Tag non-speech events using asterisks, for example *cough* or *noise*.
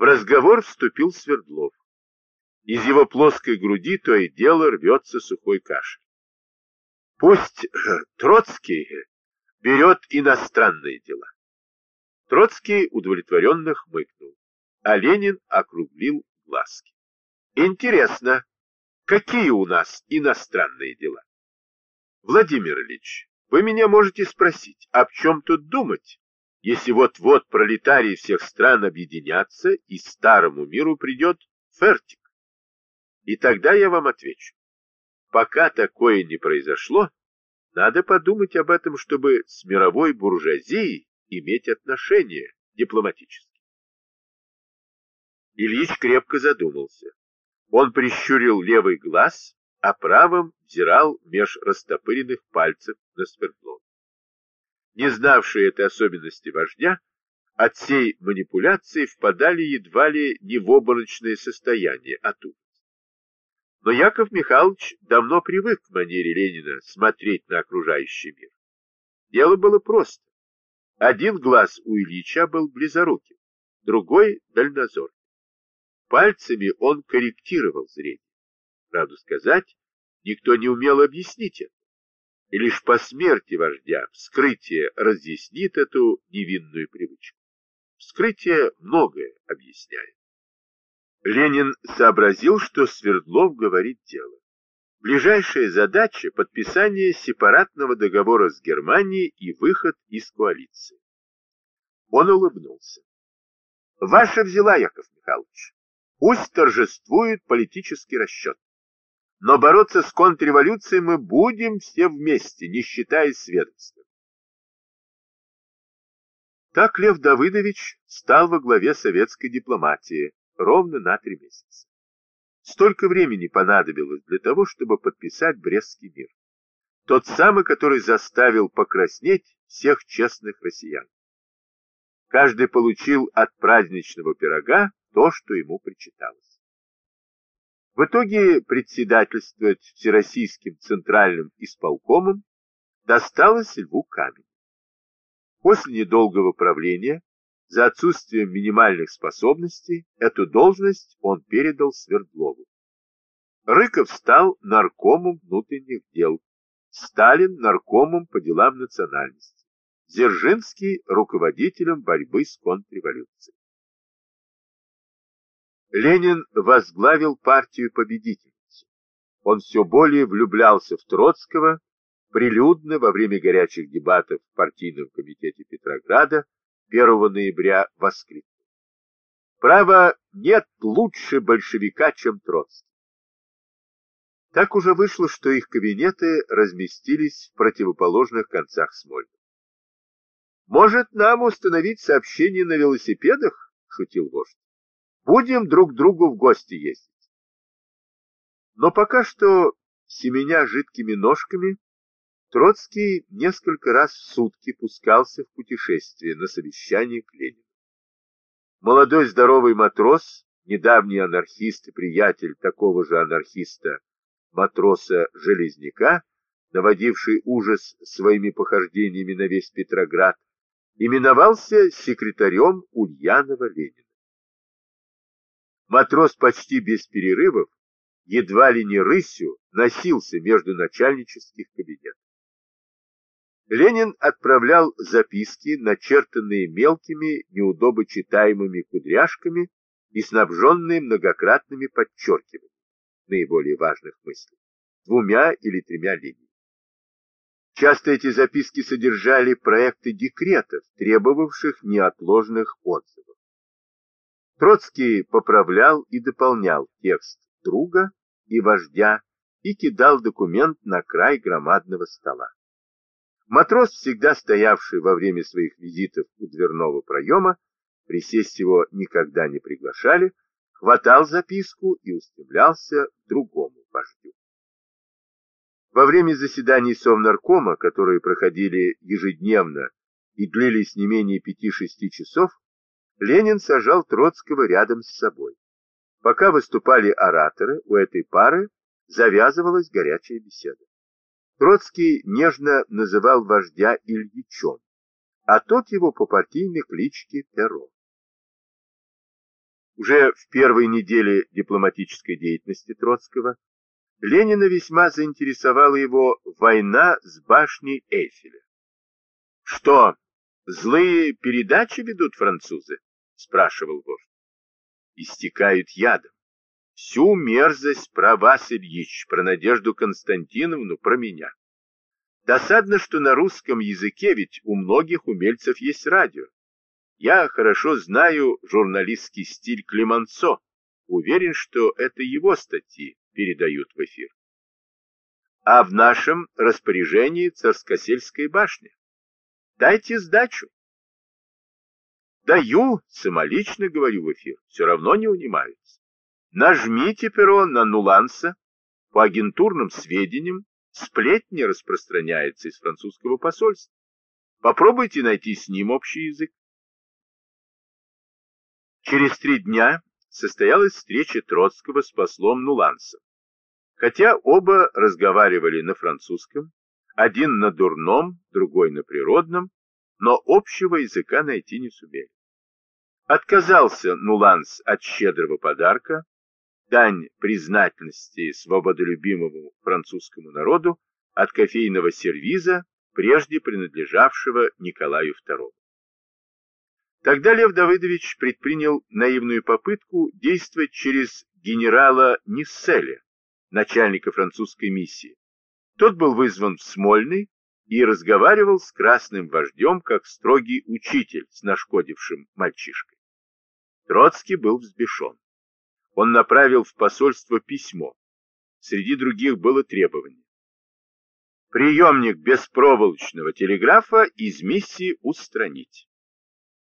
В разговор вступил Свердлов. Из его плоской груди то и дело рвется сухой кашель. Пусть *clears throat* Троцкий берет иностранные дела. Троцкий удовлетворенно хмыкнул, а Ленин округлил глазки. Интересно, какие у нас иностранные дела? Владимир Ильич, вы меня можете спросить, об чем тут думать, если вот-вот пролетарии всех стран объединятся и старому миру придет фертик? И тогда я вам отвечу. Пока такое не произошло, надо подумать об этом, чтобы с мировой буржуазией иметь отношения дипломатические. Ильич крепко задумался. Он прищурил левый глаз, а правым взирал меж растопыренных пальцев на Свердлова. Не знавшие этой особенности вождя, от всей манипуляции впадали едва ли не в обморочное состояние от ужаса. Но Яков Михайлович давно привык к манере Ленина смотреть на окружающий мир. Дело было просто. Один глаз у Ильича был близоруким, другой — дальнозорным. Пальцами он корректировал зрение. Правду сказать, никто не умел объяснить это. И лишь по смерти вождя вскрытие разъяснит эту невинную привычку. Вскрытие многое объясняет. Ленин сообразил, что Свердлов говорит дело. Ближайшая задача – подписание сепаратного договора с Германией и выход из коалиции. Он улыбнулся. Ваша взяла, Яков Михайлович. Пусть торжествует политический расчет. Но бороться с контрреволюцией мы будем все вместе, не считаясь с ведомством. Так Лев Давыдович стал во главе советской дипломатии, ровно на три месяца. Столько времени понадобилось для того, чтобы подписать Брестский мир. Тот самый, который заставил покраснеть всех честных россиян. Каждый получил от праздничного пирога то, что ему причиталось. В итоге председательствовать Всероссийским Центральным исполкомом досталось Льву Камень. После недолгого правления за отсутствием минимальных способностей эту должность он передал Свердлову. Рыков стал наркомом внутренних дел, Сталин наркомом по делам национальности, Дзержинский руководителем борьбы с контрреволюцией. Ленин возглавил партию победительницу. Он все более влюблялся в Троцкого, прилюдно во время горячих дебатов в партийном комитете Петрограда 1 ноября воскликнул. Право, нет лучше большевика, чем Троцкий. Так уже вышло, что их кабинеты разместились в противоположных концах Смольного. «Может, нам установить сообщение на велосипедах?» — шутил вождь. «Будем друг другу в гости ездить». Но пока что, семеня жидкими ножками, Троцкий несколько раз в сутки пускался в путешествие на совещание к Ленину. Молодой здоровый матрос, недавний анархист и приятель такого же анархиста, матроса-железняка, наводивший ужас своими похождениями на весь Петроград, именовался секретарем Ульянова Ленина. Матрос почти без перерывов, едва ли не рысью, носился между начальнических кабинетов. Ленин отправлял записки, начертанные мелкими, неудобочитаемыми кудряшками и снабженные многократными подчеркиваниями наиболее важных мыслей, двумя или тремя линиями. Часто эти записки содержали проекты декретов, требовавших неотложных отзывов. Троцкий поправлял и дополнял текст друга и вождя и кидал документ на край громадного стола. Матрос, всегда стоявший во время своих визитов у дверного проема, присесть его никогда не приглашали, хватал записку и устремлялся к другому вождю. Во время заседаний Совнаркома, которые проходили ежедневно и длились не менее пяти-шести часов, Ленин сажал Троцкого рядом с собой. Пока выступали ораторы, у этой пары завязывалась горячая беседа. Троцкий нежно называл вождя Ильичом, а тот его по партийной кличке Перо. Уже в первой неделе дипломатической деятельности Троцкого Ленина весьма заинтересовала его война с башней Эйфеля. «Что, злые передачи ведут французы?» — спрашивал вождь. «Истекают ядом. Всю мерзость про вас, Ильич, про Надежду Константиновну, про меня. Досадно, что на русском языке ведь у многих умельцев есть радио. Я хорошо знаю журналистский стиль Клемансо. Уверен, что это его статьи передают в эфир. А в нашем распоряжении Царскосельская башня. Дайте сдачу. Даю, самолично говорю в эфир, все равно не унимаются. Нажмите перо на Нуланса. По агентурным сведениям, сплетни распространяется из французского посольства. Попробуйте найти с ним общий язык. Через три дня состоялась встреча Троцкого с послом Нулансом. Хотя оба разговаривали на французском, один на дурном, другой на природном, но общего языка найти не сумели. Отказался Нуланс от щедрого подарка, дань признательности свободолюбимому французскому народу от кофейного сервиза, прежде принадлежавшего Николаю II. Тогда Лев Давыдович предпринял наивную попытку действовать через генерала Нисселя, начальника французской миссии. Тот был вызван в Смольный и разговаривал с красным вождем, как строгий учитель с нашкодившим мальчишкой. Троцкий был взбешен. Он направил в посольство письмо. Среди других было требование. Приемник беспроволочного телеграфа из миссии устранить.